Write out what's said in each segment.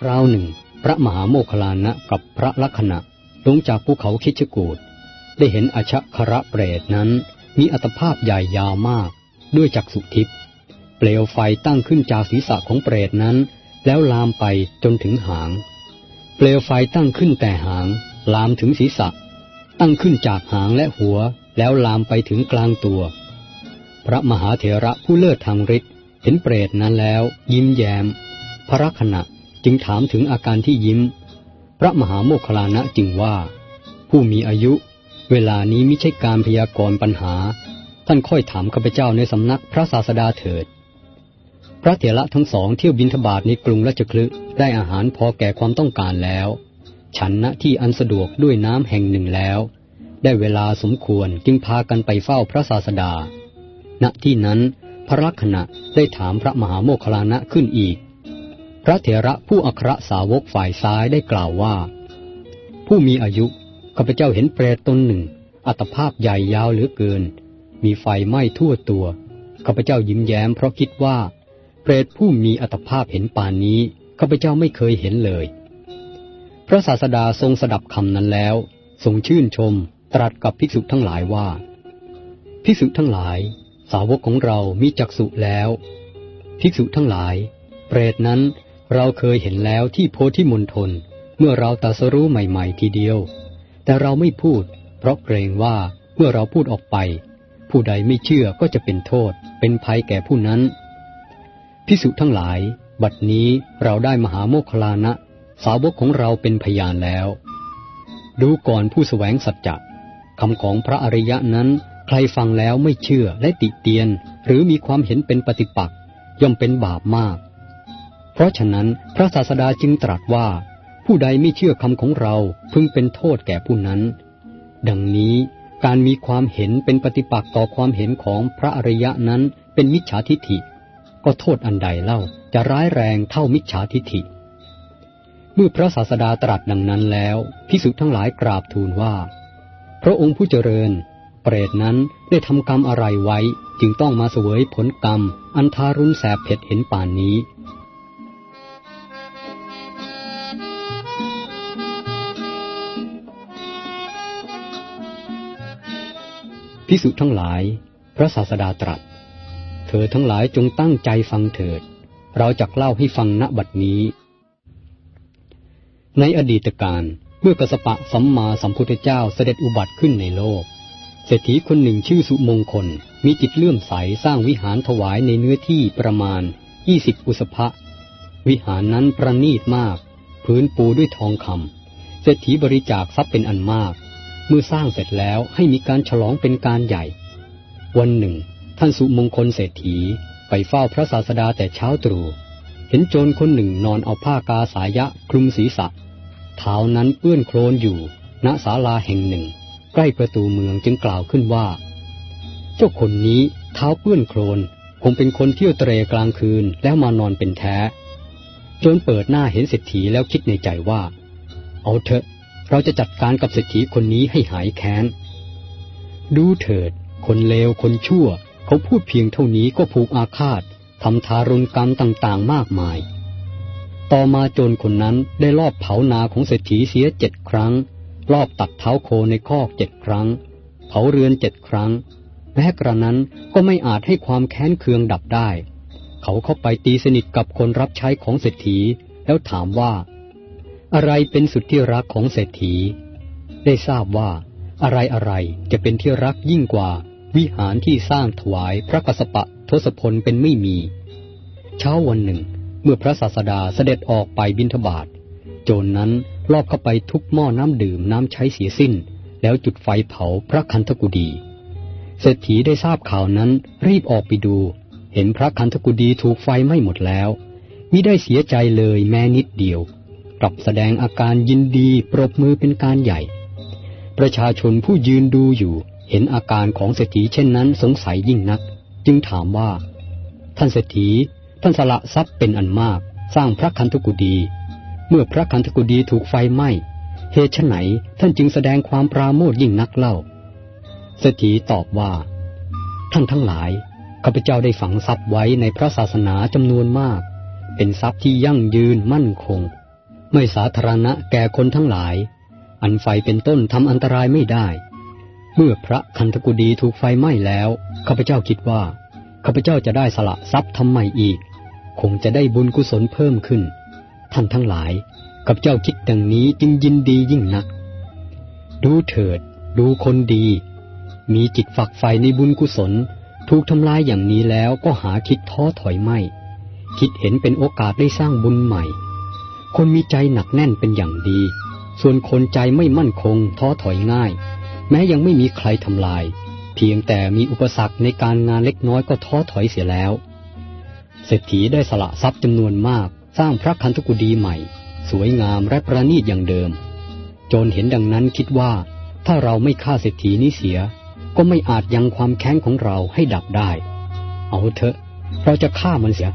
คราวหนึ่ง พระมหาโมคคลานะกับพระลักษณะลงจากภูเขาคิชกูดได้เห็นอชะคระเปรตนั้น มีอัตภาพใหญ่ยาวมาก ด้วยจักษุทิพย์เปลวไฟตั้งขึ้นจากศีรษะของเปรตนั้น แล้วลามไปจนถึงหาง เปลวไฟตั้งขึ้นแต่หาง ลามถึงศีรษะ ตั้งขึ้นจากหางและหัว แล้วลามไปถึงกลางตัว พระมหาเถระผู้เลิศทางฤทธิ์เห็นเปรตนั้นแล้ว ยิ้มแย้ม พระขณะ จึงถามถึงอาการที่ยิ้ม พระมหาโมคคลานะจึงว่า ผู้มีอายุ เวลานี้ไม่ใช่การพยากรณ์ปัญหา ท่านค่อยถามข้าพเจ้าในสำนักพระศาสดาเถิด พระเถระทั้งสองเที่ยวบินทบาทในกรุงราชคลึได้อาหารพอแก่ความต้องการแล้ว ฉันณที่อันสะดวกด้วยน้ำแห่งหนึ่งแล้ว ได้เวลาสมควรจึงพากันไปเฝ้าพระศาสดา ณที่นั้นพระลักษณะได้ถามพระมหาโมคคลานะขึ้นอีก พระเถระผู้อัครสาวกฝ่ายซ้ายได้กล่าวว่า ผู้มีอายุข้าพเจ้าเห็นเปรตตนหนึ่ง อัตภาพใหญ่ยาวเหลือเกิน มีไฟไหม้ทั่วตัวข้าพเจ้ายิ้มแย้มเพราะคิดว่าเปรตผู้มีอัตภาพเห็นป่านนี้ข้าพเจ้าไม่เคยเห็นเลย พระศาสดาทรงสดับคำนั้นแล้ว ทรงชื่นชม ตรัสกับภิกษุทั้งหลายว่าภิกษุทั้งหลาย สาวกของเรามีจักษุแล้ว ภิกษุทั้งหลาย เปรตนั้น เราเคยเห็นแล้วที่โพธิมณฑลเมื่อเราตัสรู้ใหม่ ๆ ทีเดียว แต่เราไม่พูด เพราะเกรงว่าเมื่อเราพูดออกไป ผู้ใดไม่เชื่อก็จะเป็นโทษ เป็นภัยแก่ผู้นั้นภิกษุทั้งหลาย บัดนี้เราได้มหาโมคลานะ สาวกของเราเป็นพยานแล้ว ดูก่อนผู้แสวงสัจจะคำของพระอริยะนั้น ใครฟังแล้วไม่เชื่อและติเตียน หรือมีความเห็นเป็นปฏิปักษ์ย่อมเป็นบาปมาก เพราะฉะนั้นพระศาสดาจึงตรัสว่า ผู้ใดไม่เชื่อคำของเราพึงเป็นโทษแก่ผู้นั้น ดังนี้การมีความเห็นเป็นปฏิปักษ์ต่อความเห็นของพระอริยะนั้นเป็นมิจฉาทิฐิ ก็โทษอันใดเล่าจะร้ายแรงเท่ามิจฉาทิฐิ เมื่อพระศาสดาตรัสดังนั้นแล้วพิสุทั้งหลายกราบทูลว่า พระองค์ผู้เจริญ เปรตนั้นได้ทำกรรมอะไรไว้ จึงต้องมาเสวยผลกรรม อันทารุณแสบเผ็ดเห็นป่านนี้ พิสุทั้งหลาย พระศาสดาตรัส เธอทั้งหลายจงตั้งใจฟังเถิด เราจะเล่าให้ฟังณบัดนี้ ในอดีตการเมื่อกสปะสัมมาสัมพุทธเจ้าเสด็จอุบัติขึ้นในโลก เศรษฐีคนหนึ่งชื่อสุมงคล มีจิตเลื่อมใสสร้างวิหารถวายในเนื้อที่ประมาณยี่สิบอุสภะวิหารนั้นประณีตมาก พื้นปูด้วยทองคำเศรษฐีบริจาคทรัพย์เป็นอันมาก เมื่อสร้างเสร็จแล้วให้มีการฉลองเป็นการใหญ่ วันหนึ่ง ท่านสุมงคลเศรษฐีไปเฝ้าพระศาสดาแต่เช้าตรู่เห็นโจรคนหนึ่งนอนเอาผ้ากาสายะคลุมศีรษะ เท้านั้นเปื้อนโคลนอยู่ ณศาลาแห่งหนึ่ง ใกล้ประตูเมืองจึงกล่าวขึ้นว่า เจ้าคนนี้เท้าเปื้อนโคลนคงเป็นคนเที่ยวเตรกลางคืนแล้วมานอนเป็นแท้ โจรเปิดหน้าเห็นเศรษฐีแล้วคิดในใจว่า เอาเถอะ เราจะจัดการกับเศรษฐีคนนี้ให้หายแค้น ดูเถิด คนเลวคนชั่ว เขาพูดเพียงเท่านี้ก็ผูกอาฆาตทำทารุณกรรมต่างๆมากมาย ต่อมาโจรคนนั้นได้ลอบเผานาของเศรษฐีเสียเจ็ดครั้ง ลอบตัดเท้าโคในคอกเจ็ดครั้ง เผาเรือนเจ็ดครั้ง แม้กระนั้นก็ไม่อาจให้ความแค้นเคืองดับได้ เขาเข้าไปตีสนิทกับคนรับใช้ของเศรษฐีแล้วถามว่า อะไรเป็นสุดที่รักของเศรษฐี ได้ทราบว่า อะไรอะไรจะเป็นที่รักยิ่งกว่า วิหารที่สร้างถวายพระกสปะทศพลเป็นไม่มี เช้าวันหนึ่ง เมื่อพระศาสดาเสด็จออกไปบิณฑบาตโจรนนั้นลอบเข้าไปทุบหม้อน้ำดื่มน้ำใช้เสียสิ้น แล้วจุดไฟเผาพระคันธกุดีเศรษฐีได้ทราบข่าวนั้นรีบออกไปดู เห็นพระคันธกุดีถูกไฟไหม้หมดแล้วมิได้เสียใจเลยแม้นิดเดียว กลับแสดงอาการยินดีปรบมือเป็นการใหญ่ ประชาชนผู้ยืนดูอยู่ เห็นอาการของเศรษฐีเช่นนั้นสงสัยยิ่งนัก จึงถามว่า ท่านเศรษฐีท่านสละทรัพย์เป็นอันมาก สร้างพระคันธกุดี เมื่อพระคันธกุดีถูกไฟไหม้เหตุไหนท่านจึงแสดงความปราโมทยิ่งนักเล่าเศรษฐีตอบว่า ท่านทั้งหลายข้าพเจ้าได้ฝังทรัพย์ไว้ในพระศาสนาจำนวนมาก เป็นทรัพย์ที่ยั่งยืนมั่นคง ไม่สาธารณะแก่คนทั้งหลาย อันไฟเป็นต้นทำอันตรายไม่ได้ เมื่อพระคันธกุดีถูกไฟไหม้แล้วข้าพเจ้าคิดว่าข้าพเจ้าจะได้สละทรัพย์ทำใหม่อีก คงจะได้บุญกุศลเพิ่มขึ้น ท่านทั้งหลายข้าพเจ้าคิดดังนี้จึงยินดียิ่งนัก ดูเถิด ดูคนดี มีจิตฝักใฝ่ในบุญกุศลถูกทำลายอย่างนี้แล้วก็หาคิดท้อถอยไม่ คิดเห็นเป็นโอกาสได้สร้างบุญใหม่ คนมีใจหนักแน่นเป็นอย่างดี ส่วนคนใจไม่มั่นคงท้อถอยง่าย แม้ยังไม่มีใครทำลาย เพียงแต่มีอุปสรรคในการงานเล็กน้อยก็ท้อถอยเสียแล้ว เศรษฐีได้สละทรัพย์จำนวนมาก สร้างพระคันธกุดีใหม่ สวยงามและประณีตอย่างเดิม โจรเห็นดังนั้นคิดว่า ถ้าเราไม่ฆ่าเศรษฐีนี้เสีย ก็ไม่อาจยังความแค้นของเราให้ดับได้ เอาเถอะ เราจะฆ่ามันเสีย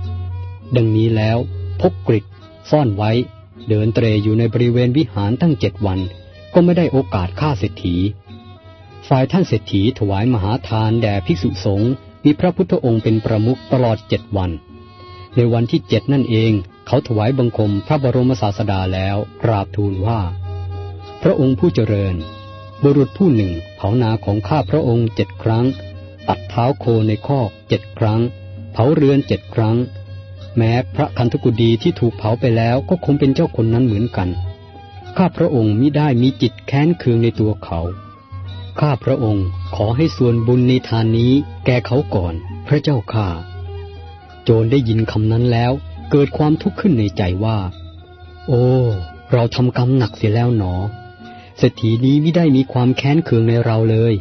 ดังนี้แล้วพกกริด ซ่อนไว้ เดินเตรอยู่ในบริเวณวิหารตั้งเจ็ดวัน ก็ไม่ได้โอกาสฆ่าเศรษฐี ฝ่ายท่านเศรษฐีถวายมหาทานแด่ภิกษุสงฆ์มีพระพุทธองค์เป็นประมุขตลอดเจ็ดวัน ในวันที่เจ็ดนั่นเอง เขาถวายบังคมพระบรมศาสดาแล้วกราบทูลว่า พระองค์ผู้เจริญ บุรุษผู้หนึ่งเผานาของข้าพระองค์เจ็ดครั้ง ตัดเท้าโคในคอกเจ็ดครั้ง เผาเรือนเจ็ดครั้ง แม้พระคันธกุดีที่ถูกเผาไปแล้วก็คงเป็นเจ้าคนนั้นเหมือนกัน ข้าพระองค์มิได้มีจิตแค้นเคืองในตัวเขา ข้าพระองค์ขอให้ส่วนบุญในทานนี้แก่เขาก่อน พระเจ้าข้า โจรได้ยินคำนั้นแล้วเกิดความทุกข์ขึ้นในใจว่า โอ้ เราทำกรรมหนักเสียแล้วหนอเศรษฐีนี้ไม่ได้มีความแค้นเคืองในเราเลย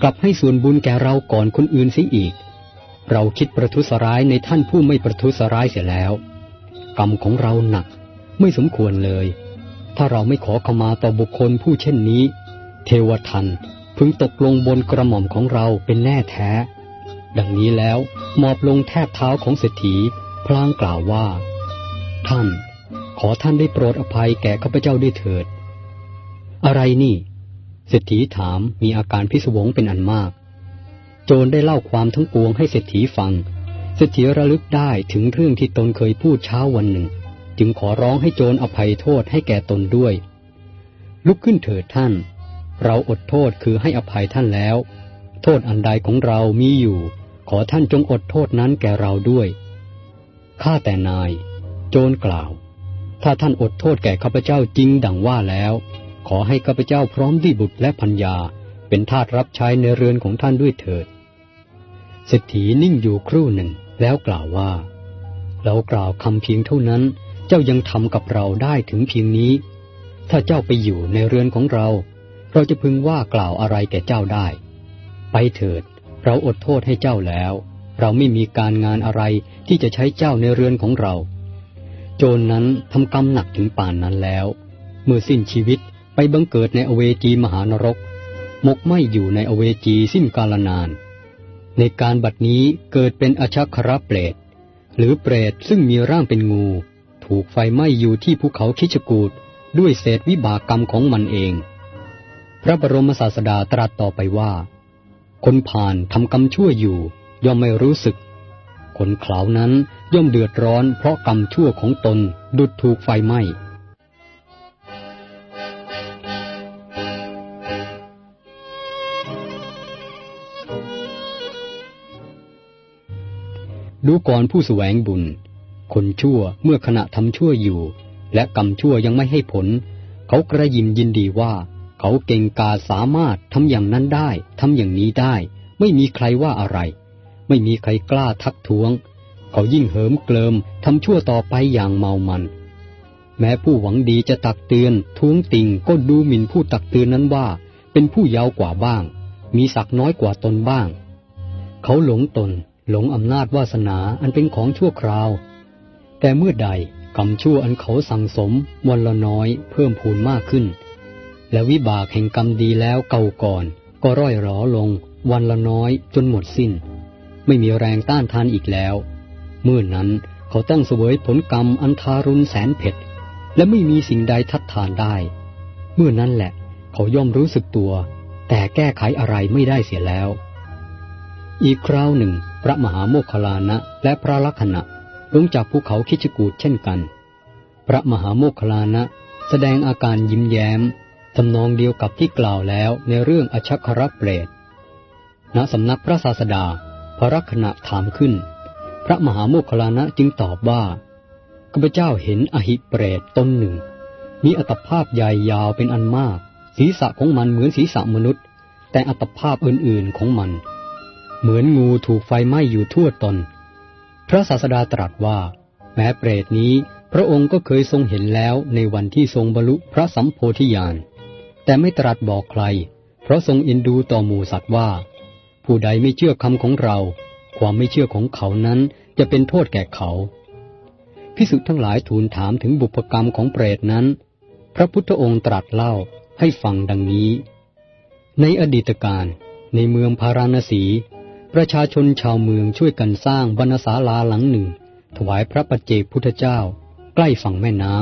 กลับให้ส่วนบุญแก่เราก่อนคนอื่นเสียอีก เราคิดประทุษร้ายในท่านผู้ไม่ประทุษร้ายเสียแล้ว กรรมของเราหนักไม่สมควรเลย ถ้าเราไม่ขอขมาต่อบุคคลผู้เช่นนี้ เทวทันพึงตกลงบนกระหม่อมของเราเป็นแน่แท้ ดังนี้แล้วหมอบลงแทบเท้าของเศรษฐีพลางกล่าวว่า ท่าน ขอท่านได้โปรดอภัยแก่ข้าพเจ้าด้วยเถิด อะไรนี่เศรษฐีถามมีอาการพิศวงเป็นอันมาก โจรได้เล่าความทั้งปวงให้เศรษฐีฟัง เศรษฐีระลึกได้ถึงเรื่องที่ตนเคยพูดเช้าวันหนึ่ง จึงขอร้องให้โจรอภัยโทษให้แก่ตนด้วย ลุกขึ้นเถิดท่าน เราอดโทษคือให้อภัยท่านแล้ว โทษอันใดของเรามีอยู่ ขอท่านจงอดโทษนั้นแก่เราด้วย ข้าแต่นาย โจรกล่าว ถ้าท่านอดโทษแก่ข้าพเจ้าจริงดังว่าแล้ว ขอให้ข้าพเจ้าพร้อมด้วยบุตรและพัญญาเป็นทาสรับใช้ในเรือนของท่านด้วยเถิด เศรษฐีนิ่งอยู่ครู่หนึ่งแล้วกล่าวว่า เรากล่าวคำเพียงเท่านั้น เจ้ายังทำกับเราได้ถึงเพียงนี้ ถ้าเจ้าไปอยู่ในเรือนของเรา เราจะพึงว่ากล่าวอะไรแก่เจ้าได้ ไปเถิด เราอดโทษให้เจ้าแล้ว เราไม่มีการงานอะไรที่จะใช้เจ้าในเรือนของเรา โจรนนั้นทำกรรมหนักถึงป่านนั้นแล้ว เมื่อสิ้นชีวิตไปบังเกิดในอเวจีมหานรก มกไม่อยู่ในอเวจีสิ้นกาลนาน ในการบัดนี้เกิดเป็นอชัครเปรต หรือเปรตซึ่งมีร่างเป็นงู ถูกไฟไหม้อยู่ที่ภูเขาคิชกูดด้วยเศษวิบากกรรมของมันเอง พระบรมศาสดาตรัสต่อไปว่า คนผ่านทำกรรมชั่วอยู่ย่อมไม่รู้สึก คนเขลานั้นย่อมเดือดร้อนเพราะกรรมชั่วของตนดุดถูกไฟไหม้ ดูก่อนผู้แสวงบุญ คนชั่วเมื่อขณะทำชั่วอยู่ และกรรมชั่วยังไม่ให้ผล เขากระยิมยินดีว่า เขาเก่งกาสามารถทำอย่างนั้นได้ทำอย่างนี้ได้ ไม่มีใครว่าอะไร ไม่มีใครกล้าทักท้วง เขายิ่งเหิมเกลิมทำชั่วต่อไปอย่างเมามัน แม้ผู้หวังดีจะตักเตือนท้วงติงก็ดูหมิ่นผู้ตักเตือนนั้นว่า เป็นผู้ยาวกว่าบ้าง มีศักน้อยกว่าตนบ้าง เขาหลงตน หลงอำนาจวาสนาอันเป็นของชั่วคราว แต่เมื่อใดกรรมชั่วอันเขาสั่งสมวันละน้อยเพิ่มพูนมากขึ้น และวิบากแห่งกรรมดีแล้วเก่าก่อน ก็ร่อยหรอลง วันละน้อยจนหมดสิ้น ไม่มีแรงต้านทานอีกแล้ว เมื่อนั้นเขาต้องเสวยผลกรรมอันทารุณแสนเผ็ด และไม่มีสิ่งใดทัดทานได้ เมื่อนั้นแหละเขาย่อมรู้สึกตัว แต่แก้ไขอะไรไม่ได้เสียแล้ว อีกคราวหนึ่ง ระมหาโมคคลานะและพระลักษณะลงจากภูเขาคิชกูดเช่นกัน พระมหาโมคคลานะแสดงอาการยิ้มแย้มทำนองเดียวกับที่กล่าวแล้วในเรื่องอชัครเปรตณสำนักพระศาสดา พระรักษณะถามขึ้น พระมหาโมคคลานะจึงตอบว่าข้าพเจ้าเห็นอหิเปรตตนหนึ่ง มีอัตภาพใหญ่ยาวเป็นอันมาก ศีรษะของมันเหมือนศีรษะมนุษย์ แต่อัตภาพอื่นๆของมัน เหมือนงูถูกไฟไหม้อยู่ทั่วตน พระศาสดาตรัสว่า แม้เปรตนี้ พระองค์ก็เคยทรงเห็นแล้วในวันที่ทรงบรรลุพระสัมโพธิญาณ แต่ไม่ตรัสบอกใคร เพราะทรงอินดูต่อหมู่สัตว์ว่า ผู้ใดไม่เชื่อคำของเรา ความไม่เชื่อของเขานั้นจะเป็นโทษแก่เขาพิสุทั้งหลายทูลถามถึงบุพกรรมของเปรตนั้น พระพุทธองค์ตรัสเล่าให้ฟังดังนี้ ในอดีตการ ในเมืองพาราณสี ประชาชนชาวเมืองช่วยกันสร้างบรรณศาลาหลังหนึ่ง ถวายพระปัจเจกพุทธเจ้า ใกล้ฝั่งแม่น้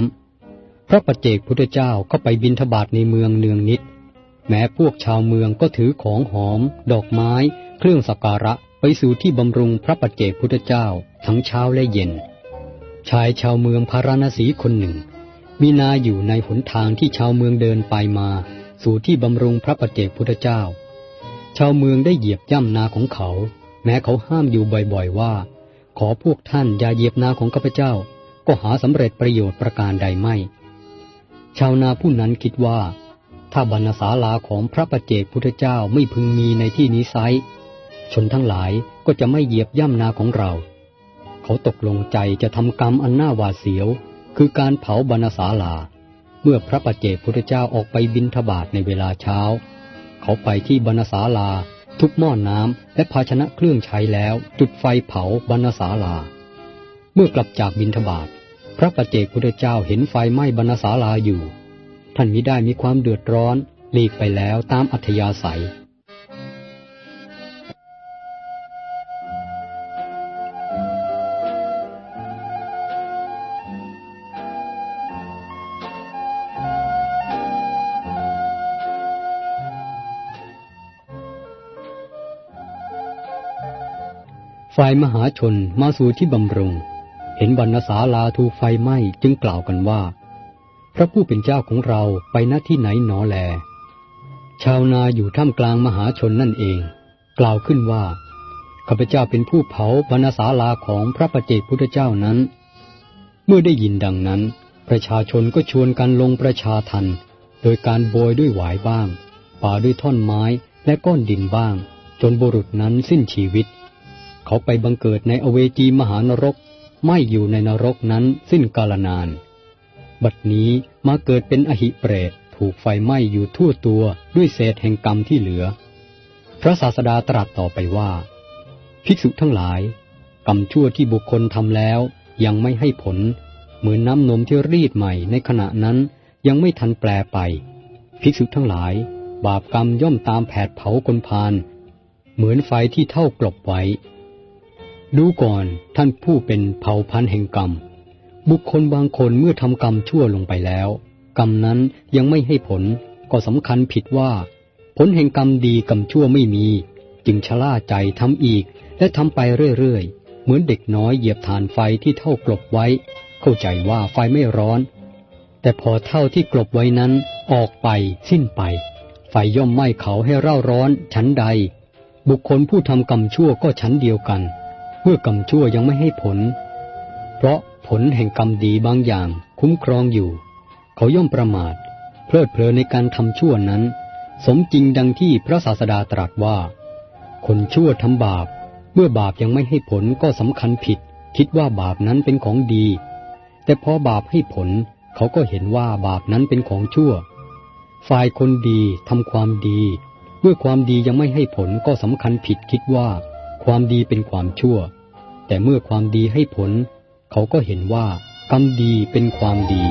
ำพระปัจเจกพุทธเจ้าก็ไปบินทบาทในเมืองเนืองนิด แม้พวกชาวเมืองก็ถือของหอม ดอกไม้ เครื่องสักการะไปสู่ที่บำรุงพระปัจเจกพุทธเจ้าทั้งเช้าและเย็น ชายชาวเมืองพาราณสีคนหนึ่ง มีนาอยู่ในหนทางที่ชาวเมืองเดินไปมา สู่ที่บำรุงพระปัจเจกพุทธเจ้า ชาวเมืองได้เหยียบย่ำนาของเขา แม้เขาห้ามอยู่บ่อยๆว่า ขอพวกท่านอย่าเหยียบนาของข้าพเจ้า ก็หาสำเร็จประโยชน์ประการใดไม่ ชาวนาผู้นั้นคิดว่า ถ้าบรรณศาลาของพระประเจกพุทธเจ้าไม่พึงมีในที่นี้ไซชนทั้งหลายก็จะไม่เหยียบย่ำนาของเรา เขาตกลงใจจะทำกรรมอันน่าหวาดเสียว คือการเผาบรรณศาลา เมื่อพระประเจกพุทธเจ้าออกไปบินทบาทในเวลาเช้า เขาไปที่บรรณศาลา ทุบหม้อนน้ำและภาชนะเครื่องใช้แล้ว จุดไฟเผาบรรณศาลา เมื่อกลับจากบินทบาทพระประเจกพุทธเจ้าเห็นไฟไหม้บรรณศาลาอยู่ ท่านมิได้มีความเดือดร้อนหลีกไปแล้วตามอัธยาศัย ฝ่ายมหาชนมาสู่ที่บำรุง เห็นบรรณศาลาถูกไฟไหม้จึงกล่าวกันว่า พระผู้เป็นเจ้าของเราไปณที่ไหนหนอแล ชาวนาอยู่ท่ามกลางมหาชนนั่นเอง กล่าวขึ้นว่าข้าพเจ้าเป็นผู้เผาบรรณศาลาของพระประเจกพุทธเจ้านั้น เมื่อได้ยินดังนั้น ประชาชนก็ชวนกันลงประชาทันโดยการโบยด้วยหวายบ้างป่าด้วยท่อนไม้และก้อนดินบ้าง จนบุรุษนั้นสิ้นชีวิต เขาไปบังเกิดในอเวจีมหานรก ไม่อยู่ในนรกนั้นสิ้นกาลนาน บัดนี้มาเกิดเป็นอหิเปรตถูกไฟไหม้อยู่ทั่วตัวด้วยเศษแห่งกรรมที่เหลือ พระศาสดาตรัสต่อไปว่า ภิกษุทั้งหลาย กรรมชั่วที่บุคคลทำแล้วยังไม่ให้ผล เหมือนน้ำนมที่รีดใหม่ในขณะนั้นยังไม่ทันแปลไป ภิกษุทั้งหลาย บาปกรรมย่อมตามแผดเผาคนพาน เหมือนไฟที่เท่ากลบไว้ ดูก่อนท่านผู้เป็นเผ่าพันธุ์แห่งกรรม บุคคลบางคนเมื่อทำกรรมชั่วลงไปแล้ว กรรมนั้นยังไม่ให้ผลก็สำคัญผิดว่า ผลแห่งกรรมดีกรรมชั่วไม่มี จึงชะล่าใจทำอีก และทำไปเรื่อยๆ เหมือนเด็กน้อยเหยียบฐานไฟที่เท่ากลบไว้ เข้าใจว่าไฟไม่ร้อน แต่พอเท่าที่กลบไว้นั้นออกไปสิ้นไป ไฟย่อมไหม้เขาให้เร่าร้อนชั้นใด บุคคลผู้ทำกรรมชั่วก็ชั้นเดียวกัน เมื่อกรรมชั่วยังไม่ให้ผล เพราะผลแห่งกรรมดีบางอย่างคุ้มครองอยู่ เขาย่อมประมาท เพลิดเพลินในการทำชั่วนั้น สมจริงดังที่พระศาสดาตรัสว่า คนชั่วทำบาป เมื่อบาปยังไม่ให้ผลก็สำคัญผิด คิดว่าบาปนั้นเป็นของดี แต่พอบาปให้ผลเขาก็เห็นว่าบาปนั้นเป็นของชั่ว ฝ่ายคนดีทำความดี เมื่อความดียังไม่ให้ผลก็สำคัญผิดคิดว่า ความดีเป็นความชั่ว แต่เมื่อความดีให้ผล เขาก็เห็นว่ากรรมดีเป็นความดี